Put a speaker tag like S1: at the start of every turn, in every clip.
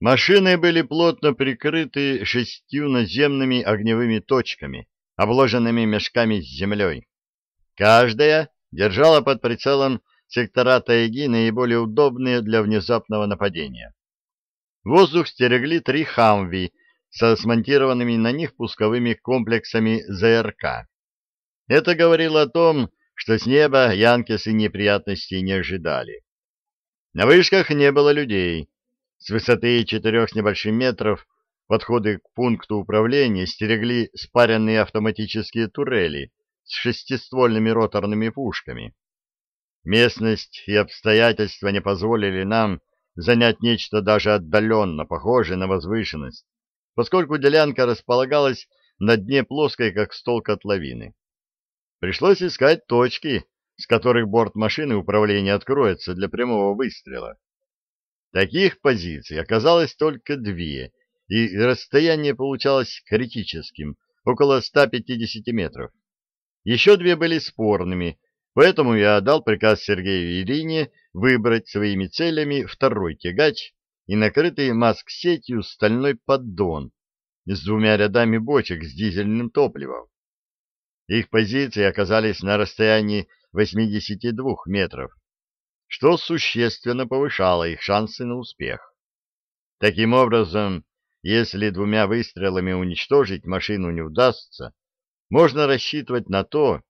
S1: Машины были плотно прикрыты шестью наземными огневыми точками, обложенными мешками с землей. Каждая держала под прицелом сектора тайги наиболее удобные для внезапного нападения. Воздух стерегли три «Хамви» со смонтированными на них пусковыми комплексами ЗРК. Это говорило о том, что с неба янкесы неприятностей не ожидали. На вышках не было людей. С высоты четырех с небольшим метров подходы к пункту управления стерегли спаренные автоматические турели с шестиствольными роторными пушками. Местность и обстоятельства не позволили нам занять нечто даже отдаленно похожее на возвышенность, поскольку делянка располагалась на дне плоской, как стол котловины. Пришлось искать точки, с которых борт машины управления откроется для прямого выстрела. Таких позиций оказалось только две, и расстояние получалось критическим, около 150 метров. Еще две были спорными, поэтому я дал приказ Сергею Ирине выбрать своими целями второй тягач и накрытый маск-сетью стальной поддон с двумя рядами бочек с дизельным топливом. Их позиции оказались на расстоянии 82 метров, что существенно повышало их шансы на успех. Таким образом, если двумя выстрелами уничтожить машину не удастся, можно рассчитывать на то,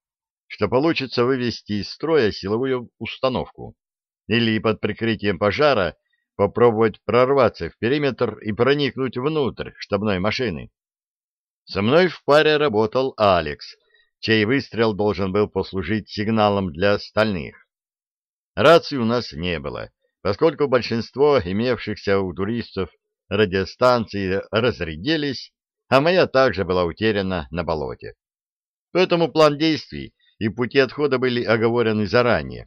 S1: что получится вывести из строя силовую установку или под прикрытием пожара попробовать прорваться в периметр и проникнуть внутрь штабной машины. Со мной в паре работал Алекс, чей выстрел должен был послужить сигналом для остальных. Рации у нас не было, поскольку большинство имевшихся у туристов радиостанций разрядились, а моя также была утеряна на болоте. Поэтому план действий и пути отхода были оговорены заранее,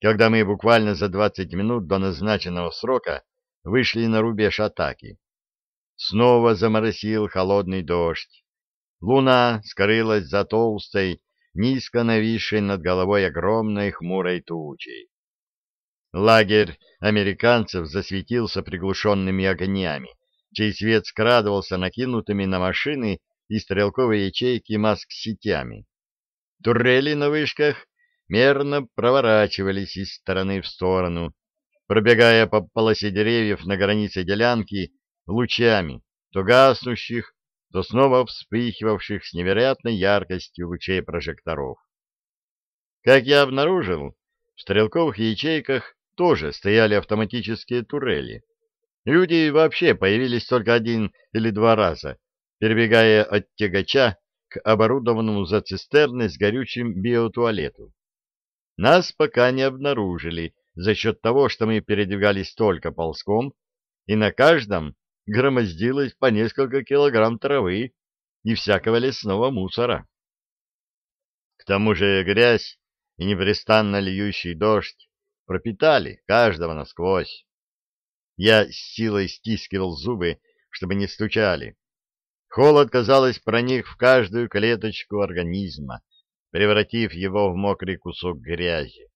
S1: когда мы буквально за 20 минут до назначенного срока вышли на рубеж атаки. Снова заморосил холодный дождь. Луна скрылась за толстой, низко нависшей над головой огромной хмурой тучей. Лагерь американцев засветился приглушенными огнями, чей свет скрадывался накинутыми на машины и стрелковые ячейки маск-сетями. Турели на вышках мерно проворачивались из стороны в сторону, пробегая по полосе деревьев на границе делянки лучами, то гаснущих, то снова вспыхивавших с невероятной яркостью лучей прожекторов. Как я обнаружил, в стрелковых ячейках тоже стояли автоматические турели. Люди вообще появились только один или два раза, перебегая от тягача к оборудованному за цистерной с горючим биотуалету. Нас пока не обнаружили за счет того, что мы передвигались только ползком, и на каждом громоздилось по несколько килограмм травы и всякого лесного мусора. К тому же грязь и непрестанно льющий дождь пропитали каждого насквозь. Я с силой стискивал зубы, чтобы не стучали. Холод, казалось, проник в каждую клеточку организма, превратив его в мокрый кусок грязи.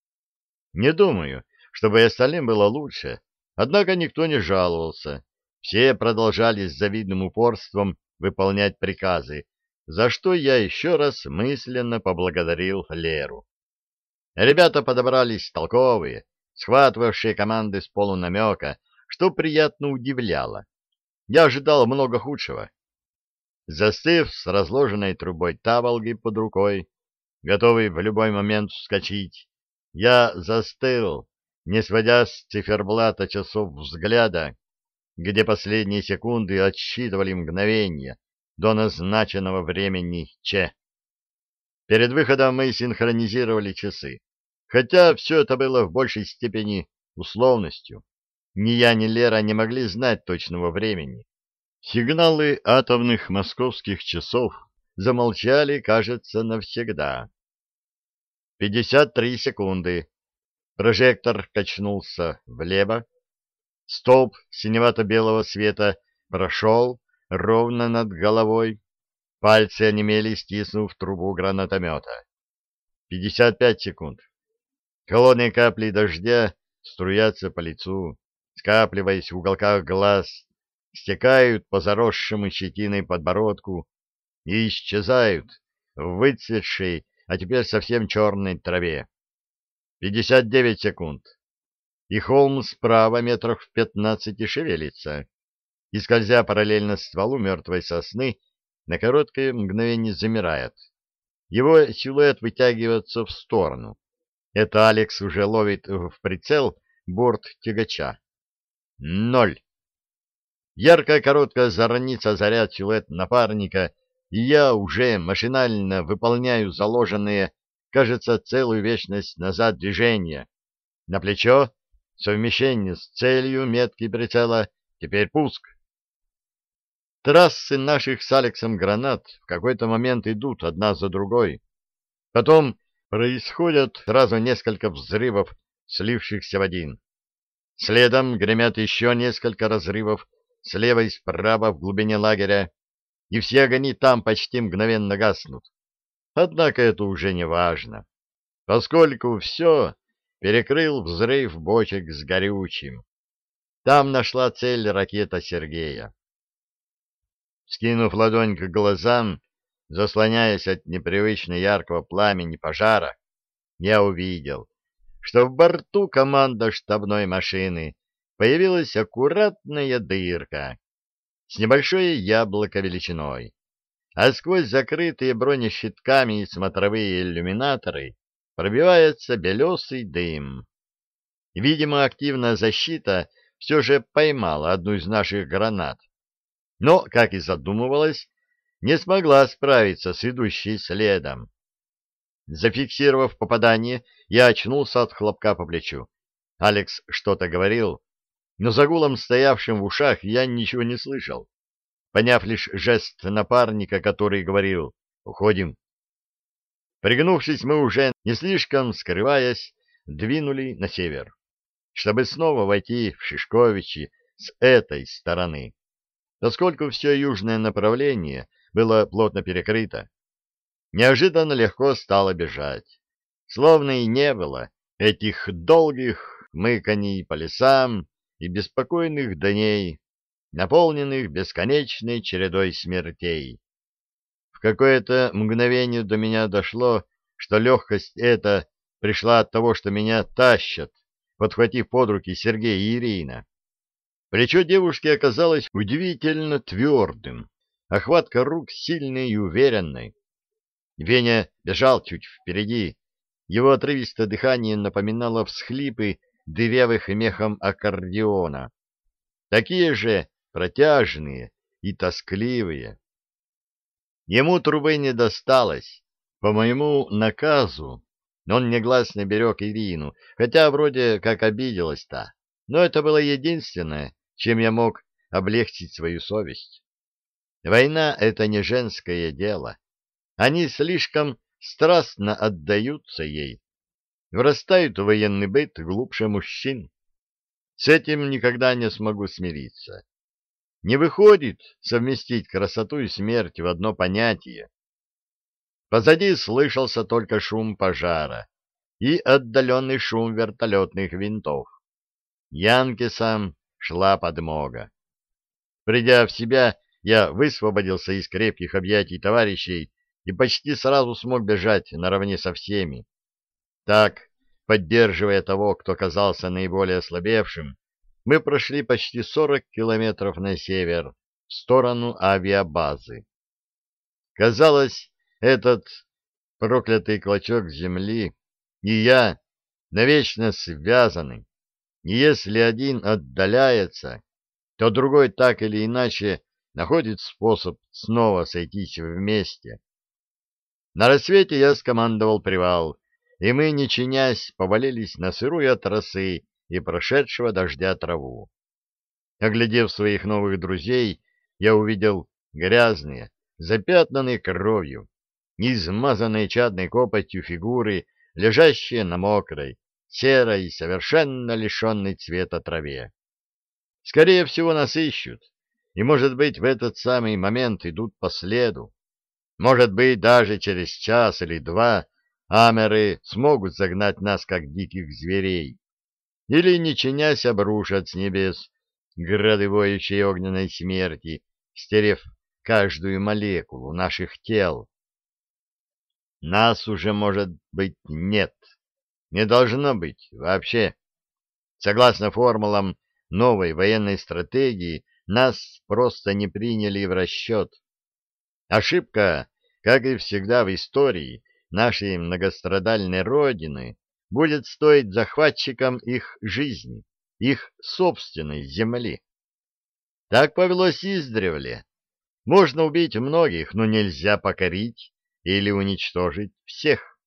S1: Не думаю, чтобы остальным было лучше, однако никто не жаловался. Все продолжали с завидным упорством выполнять приказы, за что я еще раз мысленно поблагодарил Леру. Ребята подобрались толковые, схватывавшие команды с полунамека, что приятно удивляло. Я ожидал много худшего. Застыв с разложенной трубой таволги под рукой, готовый в любой момент вскочить, я застыл, не сводя с циферблата часов взгляда, где последние секунды отсчитывали мгновения до назначенного времени Че. Перед выходом мы синхронизировали часы, хотя все это было в большей степени условностью. Ни я, ни Лера не могли знать точного времени. Сигналы атомных московских часов замолчали, кажется, навсегда. Пятьдесят три секунды. Прожектор качнулся влево. Столб синевато-белого света прошел ровно над головой. Пальцы онемели, стиснув трубу гранатомета. Пятьдесят пять секунд. Холодные капли дождя струятся по лицу, скапливаясь в уголках глаз, стекают по заросшему щетиной подбородку и исчезают в выцветшей, а теперь совсем черной траве. Пятьдесят девять секунд. И холм справа метров в пятнадцати шевелится, и, скользя параллельно стволу мертвой сосны, на короткое мгновение замирает. Его силуэт вытягивается в сторону. Это Алекс уже ловит в прицел борт тягача. Ноль. Яркая короткая зорница заряд силуэт напарника, и я уже машинально выполняю заложенные, кажется, целую вечность назад движения. На плечо, совмещение с целью, метки прицела, теперь пуск. Трассы наших с Алексом гранат в какой-то момент идут одна за другой. Потом происходят сразу несколько взрывов, слившихся в один. Следом гремят еще несколько разрывов слева и справа в глубине лагеря, и все огни там почти мгновенно гаснут. Однако это уже не важно, поскольку все перекрыл взрыв бочек с горючим. Там нашла цель ракета Сергея. Скинув ладонь к глазам, заслоняясь от непривычно яркого пламени пожара, я увидел, что в борту команда штабной машины появилась аккуратная дырка с небольшое яблоко величиной, а сквозь закрытые бронещитками и смотровые иллюминаторы пробивается белесый дым. Видимо, активная защита все же поймала одну из наших гранат, но, как и задумывалось, не смогла справиться с идущей следом. Зафиксировав попадание, я очнулся от хлопка по плечу. Алекс что-то говорил, но за гулом, стоявшим в ушах, я ничего не слышал, поняв лишь жест напарника, который говорил «Уходим». Пригнувшись, мы уже, не слишком скрываясь, двинули на север, чтобы снова войти в Шишковичи с этой стороны поскольку все южное направление было плотно перекрыто. Неожиданно легко стало бежать, словно и не было этих долгих мыканий по лесам и беспокойных дней, наполненных бесконечной чередой смертей. В какое-то мгновение до меня дошло, что легкость эта пришла от того, что меня тащат, подхватив под руки Сергей и Ирина. Плечо девушки оказалось удивительно твердым, охватка рук сильной и уверенной. Веня бежал чуть впереди. Его отрывистое дыхание напоминало всхлипы дырявых мехом аккордеона. Такие же протяжные и тоскливые. Ему трубы не досталось. По моему наказу он негласно берег Ирину, хотя вроде как обиделась-то. Но это было единственное, чем я мог облегчить свою совесть. Война — это не женское дело. Они слишком страстно отдаются ей, врастают в военный быт глубже мужчин. С этим никогда не смогу смириться. Не выходит совместить красоту и смерть в одно понятие. Позади слышался только шум пожара и отдаленный шум вертолетных винтов. Янки сам шла подмога. Придя в себя, я высвободился из крепких объятий товарищей и почти сразу смог бежать наравне со всеми. Так, поддерживая того, кто казался наиболее ослабевшим, мы прошли почти 40 километров на север, в сторону авиабазы. Казалось, этот проклятый клочок земли и я навечно связаны, и если один отдаляется, то другой так или иначе находит способ снова сойтись вместе. На рассвете я скомандовал привал, и мы, не чинясь, повалились на сырую от росы и прошедшего дождя траву. Оглядев своих новых друзей, я увидел грязные, запятнанные кровью, измазанные чадной копотью фигуры, лежащие на мокрой, серой, совершенно лишенной цвета траве. Скорее всего, нас ищут, и, может быть, в этот самый момент идут по следу. Может быть, даже через час или два амеры смогут загнать нас, как диких зверей, или, не чинясь, обрушат с небес грады воющей огненной смерти, стерев каждую молекулу наших тел. Нас уже, может быть, нет. Не должно быть вообще. Согласно формулам новой военной стратегии, нас просто не приняли в расчет. Ошибка, как и всегда в истории нашей многострадальной Родины, будет стоить захватчикам их жизни, их собственной земли. Так повелось издревле. Можно убить многих, но нельзя покорить или уничтожить всех.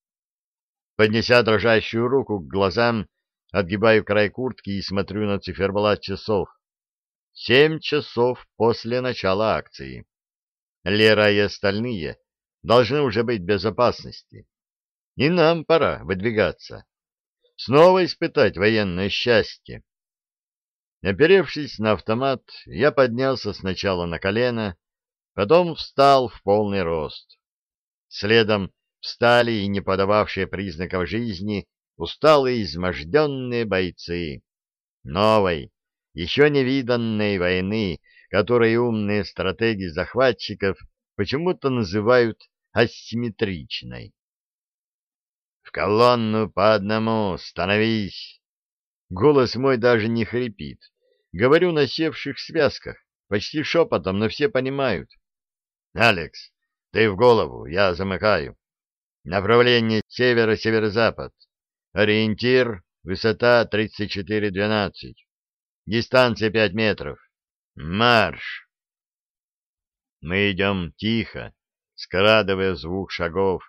S1: Поднеся дрожащую руку к глазам, отгибаю край куртки и смотрю на циферблат часов. Семь часов после начала акции. Лера и остальные должны уже быть в безопасности. И нам пора выдвигаться. Снова испытать военное счастье. Оперевшись на автомат, я поднялся сначала на колено, потом встал в полный рост. Следом встали и не подававшие признаков жизни усталые изможденные бойцы новой, еще не виданной войны, которой умные стратеги захватчиков почему-то называют асимметричной. «В колонну по одному! Становись!» Голос мой даже не хрипит. Говорю на севших связках, почти шепотом, но все понимают. «Алекс, ты в голову, я замыкаю. Направление северо-северо-запад. Ориентир, высота 34-12. Дистанция 5 метров. Марш!» Мы идем тихо, скрадывая звук шагов,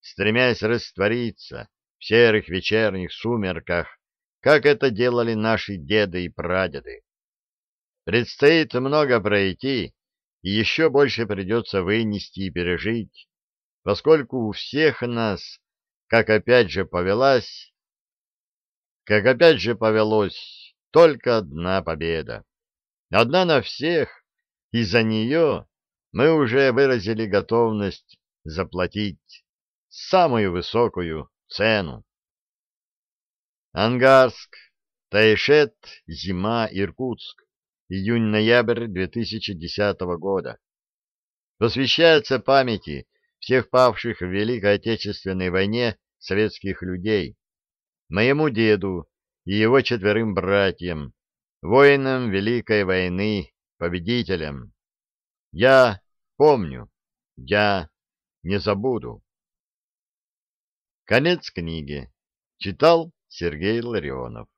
S1: стремясь раствориться в серых вечерних сумерках, как это делали наши деды и прадеды. Предстоит много пройти, и еще больше придется вынести и пережить, поскольку у всех нас, как опять же повелась, как опять же повелось, только одна победа. Одна на всех, и за нее мы уже выразили готовность заплатить самую высокую цену. Ангарск, Тайшет, зима, Иркутск, июнь-ноябрь 2010 года. Посвящается памяти всех павших в Великой Отечественной войне советских людей, моему деду и его четверым братьям, воинам Великой войны, победителям. Я помню, я не забуду. Конец книги. Читал Сергей Ларионов.